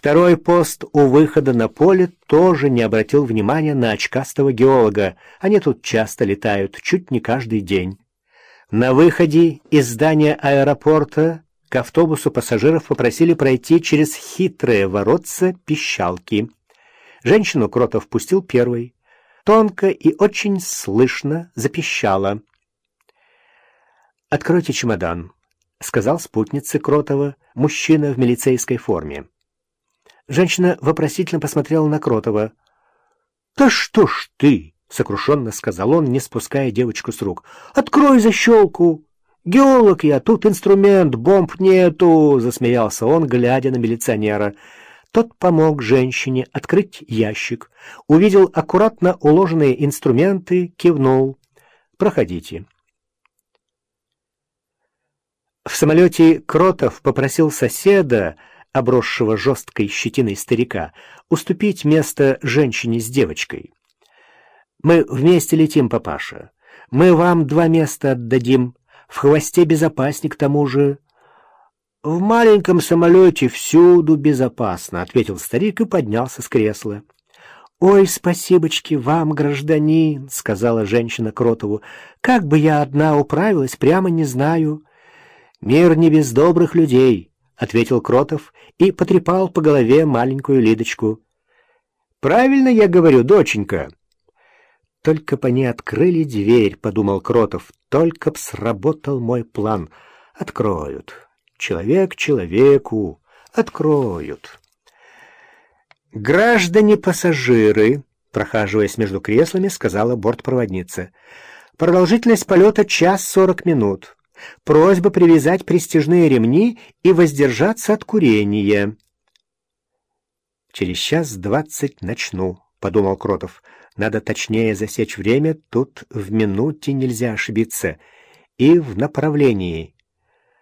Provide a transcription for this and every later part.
Второй пост у выхода на поле тоже не обратил внимания на очкастого геолога. Они тут часто летают, чуть не каждый день. На выходе из здания аэропорта к автобусу пассажиров попросили пройти через хитрые воротца пищалки. Женщину Кротов пустил первой. Тонко и очень слышно запищала. «Откройте чемодан», — сказал спутнице Кротова, мужчина в милицейской форме. Женщина вопросительно посмотрела на Кротова. «Да что ж ты!» — сокрушенно сказал он, не спуская девочку с рук. «Открой защелку! Геолог я, тут инструмент, бомб нету!» — засмеялся он, глядя на милиционера. Тот помог женщине открыть ящик, увидел аккуратно уложенные инструменты, кивнул. «Проходите». В самолете Кротов попросил соседа, обросшего жесткой щетиной старика, уступить место женщине с девочкой. «Мы вместе летим, папаша. Мы вам два места отдадим. В хвосте безопасник тому же». «В маленьком самолете всюду безопасно», — ответил старик и поднялся с кресла. «Ой, спасибочки вам, гражданин», — сказала женщина Кротову. «Как бы я одна управилась, прямо не знаю». «Мир не без добрых людей», ответил Кротов и потрепал по голове маленькую Лидочку. «Правильно я говорю, доченька?» «Только бы они открыли дверь», — подумал Кротов, — «только б сработал мой план. Откроют. Человек человеку. Откроют». «Граждане-пассажиры», — прохаживаясь между креслами, сказала бортпроводница, — «продолжительность полета — час сорок минут». Просьба привязать престижные ремни и воздержаться от курения. «Через час двадцать начну», — подумал Кротов. «Надо точнее засечь время, тут в минуте нельзя ошибиться. И в направлении.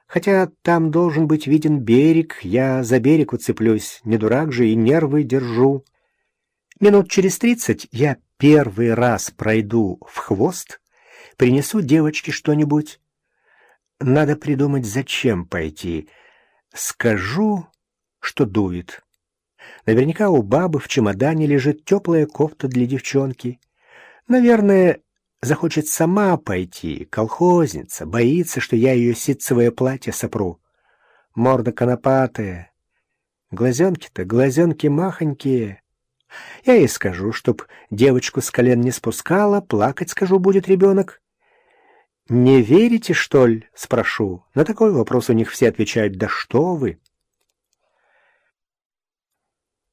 Хотя там должен быть виден берег, я за берег уцеплюсь, не дурак же и нервы держу. Минут через тридцать я первый раз пройду в хвост, принесу девочке что-нибудь, надо придумать, зачем пойти. Скажу, что дует. Наверняка у бабы в чемодане лежит теплая кофта для девчонки. Наверное, захочет сама пойти, колхозница, боится, что я ее ситцевое платье сопру. Морда конопатая. Глазенки-то, глазенки махонькие. Я ей скажу, чтоб девочку с колен не спускала, плакать, скажу, будет ребенок. «Не верите, что ли?» — спрошу. На такой вопрос у них все отвечают «Да что вы!»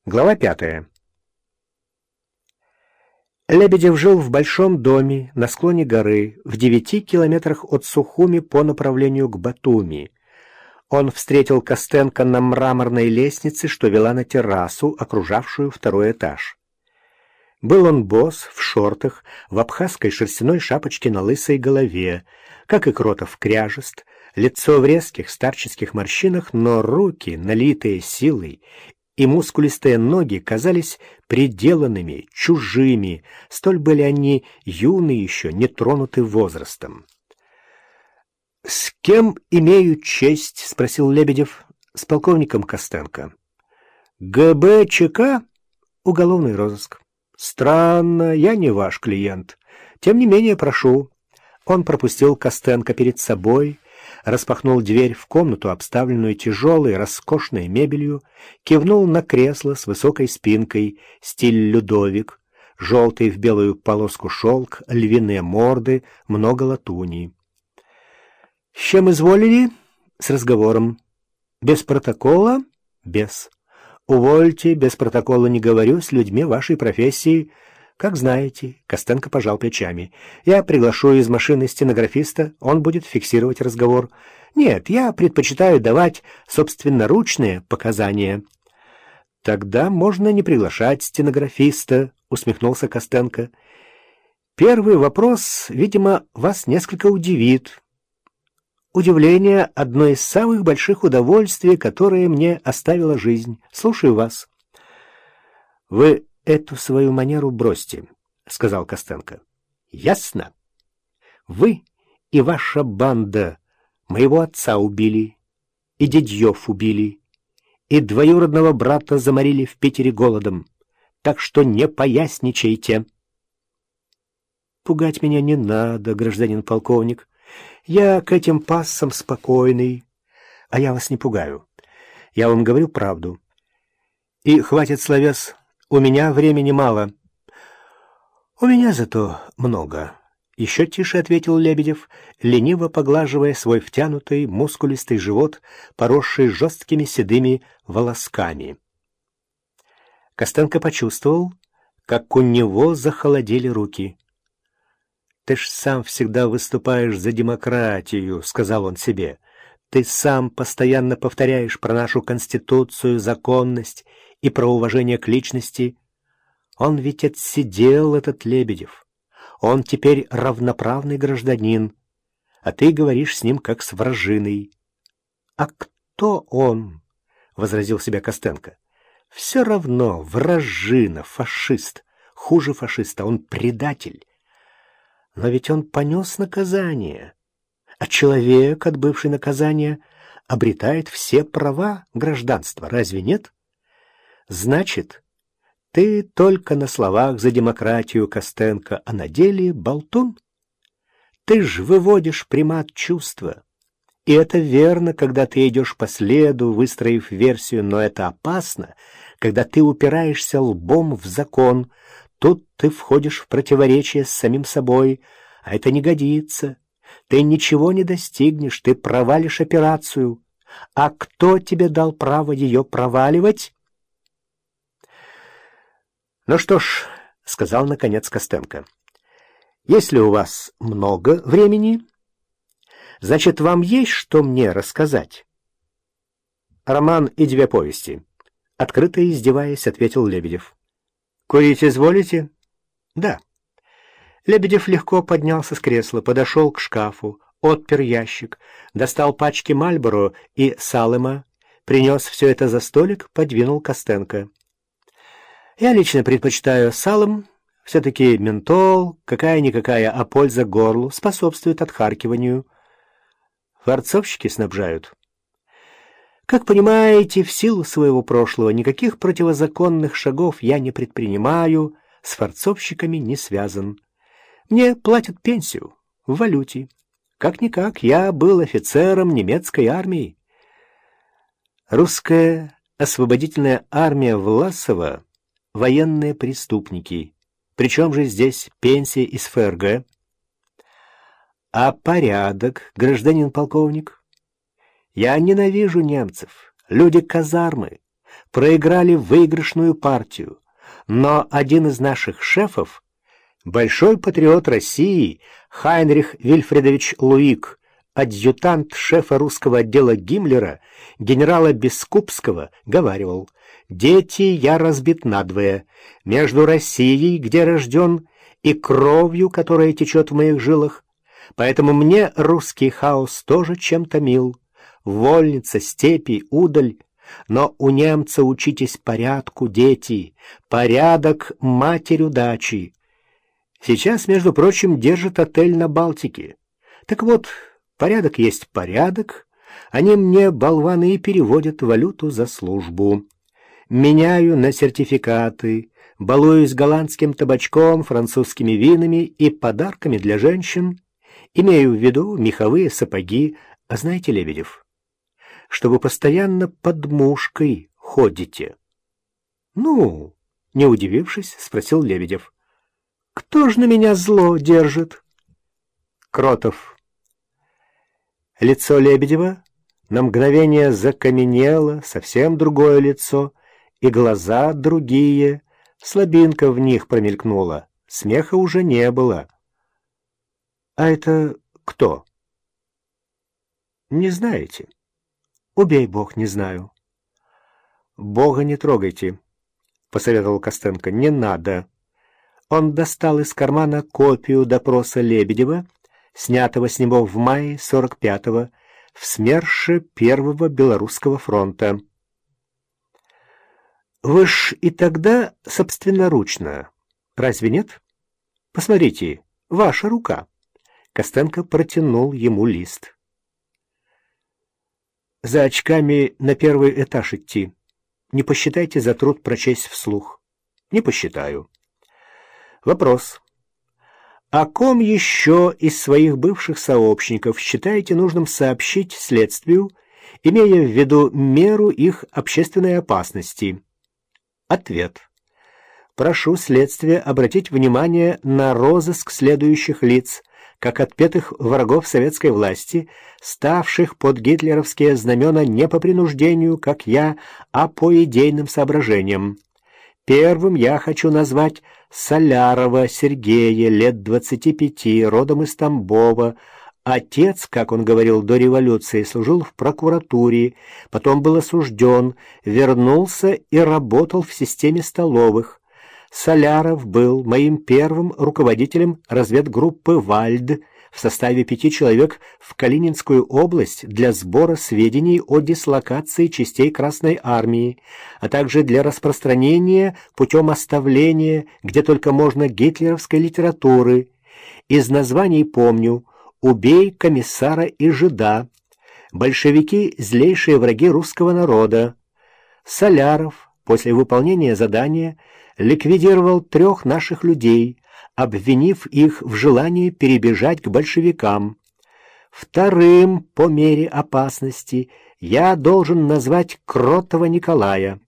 Глава пятая. Лебедев жил в большом доме на склоне горы, в девяти километрах от Сухуми по направлению к Батуми. Он встретил Костенко на мраморной лестнице, что вела на террасу, окружавшую второй этаж. Был он босс, в шортах, в абхазской шерстяной шапочке на лысой голове, как и Кротов кряжест, лицо в резких старческих морщинах, но руки, налитые силой, и мускулистые ноги казались приделанными, чужими, столь были они юны еще, не тронуты возрастом. «С кем имею честь?» — спросил Лебедев. «С полковником Костенко». «ГБ ЧК?» «Уголовный розыск». «Странно, я не ваш клиент. Тем не менее, прошу». Он пропустил Костенко перед собой, распахнул дверь в комнату, обставленную тяжелой, роскошной мебелью, кивнул на кресло с высокой спинкой, стиль Людовик, желтый в белую полоску шелк, львиные морды, много латуни. «С чем изволили?» «С разговором». «Без протокола?» «Без». «Увольте, без протокола не говорю, с людьми вашей профессии». «Как знаете», — Костенко пожал плечами. «Я приглашу из машины стенографиста, он будет фиксировать разговор. Нет, я предпочитаю давать собственноручные показания». «Тогда можно не приглашать стенографиста», — усмехнулся Костенко. «Первый вопрос, видимо, вас несколько удивит. Удивление — одно из самых больших удовольствий, которые мне оставила жизнь. Слушаю вас. Вы эту свою манеру бросьте, — сказал Костенко. Ясно? Вы и ваша банда моего отца убили, и Дедьев убили, и двоюродного брата заморили в Питере голодом. Так что не поясничайте. Пугать меня не надо, гражданин полковник. Я к этим пассам спокойный, а я вас не пугаю. Я вам говорю правду. И хватит словес, у меня времени мало. У меня зато много. Еще тише ответил Лебедев, лениво поглаживая свой втянутый, мускулистый живот, поросший жесткими седыми волосками. Костенко почувствовал, как у него захолодели руки. «Ты ж сам всегда выступаешь за демократию», — сказал он себе. «Ты сам постоянно повторяешь про нашу конституцию, законность и про уважение к личности. Он ведь отсидел, этот Лебедев. Он теперь равноправный гражданин, а ты говоришь с ним как с вражиной». «А кто он?» — возразил себя Костенко. «Все равно вражина, фашист. Хуже фашиста, он предатель». Но ведь он понес наказание, а человек, отбывший наказание, обретает все права гражданства, разве нет? Значит, ты только на словах за демократию, Костенко, а на деле болтун? Ты ж выводишь примат чувства. И это верно, когда ты идешь по следу, выстроив версию, но это опасно, когда ты упираешься лбом в закон, Тут ты входишь в противоречие с самим собой, а это не годится. Ты ничего не достигнешь, ты провалишь операцию. А кто тебе дал право ее проваливать? Ну что ж, — сказал наконец Костенко, — если у вас много времени, значит, вам есть что мне рассказать. Роман и две повести. Открыто издеваясь, ответил Лебедев. «Курить изволите?» «Да». Лебедев легко поднялся с кресла, подошел к шкафу, отпер ящик, достал пачки Мальборо и Салема, принес все это за столик, подвинул Костенко. «Я лично предпочитаю Салем, все-таки ментол, какая-никакая, а польза горлу, способствует отхаркиванию. Форцовщики снабжают». Как понимаете, в силу своего прошлого никаких противозаконных шагов я не предпринимаю, с форцовщиками не связан. Мне платят пенсию в валюте. Как-никак, я был офицером немецкой армии. Русская освободительная армия Власова — военные преступники. Причем же здесь пенсия из ФРГ? А порядок, гражданин полковник? Я ненавижу немцев. Люди казармы. Проиграли выигрышную партию. Но один из наших шефов, большой патриот России, Хайнрих Вильфредович Луик, адъютант шефа русского отдела Гиммлера, генерала Бескупского, говаривал, «Дети, я разбит надвое. Между Россией, где рожден, и кровью, которая течет в моих жилах. Поэтому мне русский хаос тоже чем-то мил» вольница, степи, удаль. Но у немца учитесь порядку, дети, порядок — матерь удачи. Сейчас, между прочим, держит отель на Балтике. Так вот, порядок есть порядок. Они мне, болваны, и переводят валюту за службу. Меняю на сертификаты, балуюсь голландским табачком, французскими винами и подарками для женщин. Имею в виду меховые сапоги. А знаете, Лебедев, что вы постоянно под мушкой ходите. — Ну, не удивившись, спросил Лебедев. — Кто ж на меня зло держит? — Кротов. Лицо Лебедева на мгновение закаменело, совсем другое лицо, и глаза другие, слабинка в них промелькнула, смеха уже не было. — А это кто? — Не знаете. Убей бог, не знаю. Бога не трогайте, посоветовал Костенко. Не надо. Он достал из кармана копию допроса Лебедева, снятого с него в мае 45-го в СМЕРШе Первого Белорусского фронта. Вы ж и тогда собственноручно, разве нет? Посмотрите, ваша рука. Костенко протянул ему лист. За очками на первый этаж идти, не посчитайте за труд прочесть вслух. Не посчитаю. Вопрос. О ком еще из своих бывших сообщников считаете нужным сообщить следствию, имея в виду меру их общественной опасности? Ответ. Прошу следствие обратить внимание на розыск следующих лиц, как отпетых врагов советской власти, ставших под гитлеровские знамена не по принуждению, как я, а по идейным соображениям. Первым я хочу назвать Солярова Сергея, лет 25, родом из Тамбова. Отец, как он говорил до революции, служил в прокуратуре, потом был осужден, вернулся и работал в системе столовых. Соляров был моим первым руководителем разведгруппы «Вальд» в составе пяти человек в Калининскую область для сбора сведений о дислокации частей Красной Армии, а также для распространения путем оставления, где только можно, гитлеровской литературы. Из названий помню «Убей комиссара и жида», «Большевики – злейшие враги русского народа», Соляров после выполнения задания – ликвидировал трех наших людей, обвинив их в желании перебежать к большевикам. Вторым, по мере опасности, я должен назвать Кротова Николая.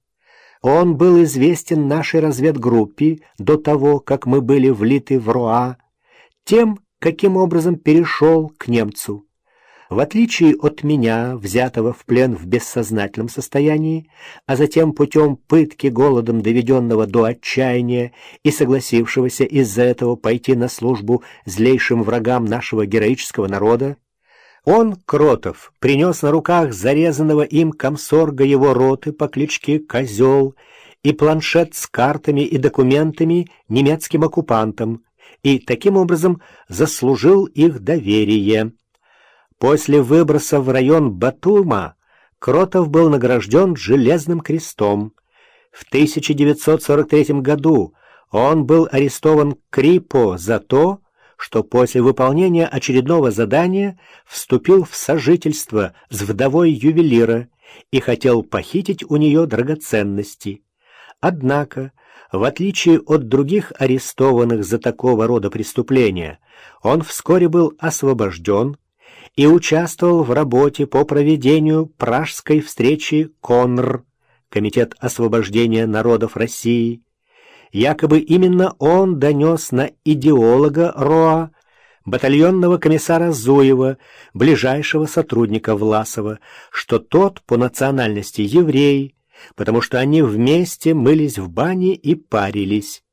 Он был известен нашей разведгруппе до того, как мы были влиты в Руа, тем, каким образом перешел к немцу. В отличие от меня, взятого в плен в бессознательном состоянии, а затем путем пытки голодом доведенного до отчаяния и согласившегося из-за этого пойти на службу злейшим врагам нашего героического народа, он, Кротов, принес на руках зарезанного им комсорга его роты по кличке Козел и планшет с картами и документами немецким оккупантам, и таким образом заслужил их доверие. После выброса в район Батума Кротов был награжден Железным крестом. В 1943 году он был арестован Крипо за то, что после выполнения очередного задания вступил в сожительство с вдовой ювелира и хотел похитить у нее драгоценности. Однако, в отличие от других арестованных за такого рода преступления, он вскоре был освобожден, и участвовал в работе по проведению пражской встречи КОНР, Комитет освобождения народов России. Якобы именно он донес на идеолога РОА, батальонного комиссара Зуева, ближайшего сотрудника Власова, что тот по национальности еврей, потому что они вместе мылись в бане и парились.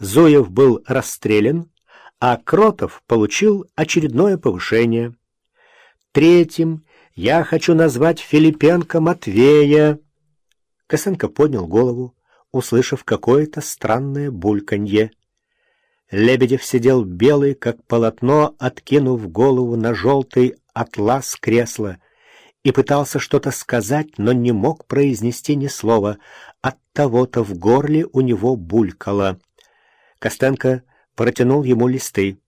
Зуев был расстрелян, а Кротов получил очередное повышение. Третьим я хочу назвать Филипенко Матвея. Косенко поднял голову, услышав какое-то странное бульканье. Лебедев сидел белый, как полотно, откинув голову на желтый атлас кресла, и пытался что-то сказать, но не мог произнести ни слова. От того-то в горле у него булькало. Костенко протянул ему листы.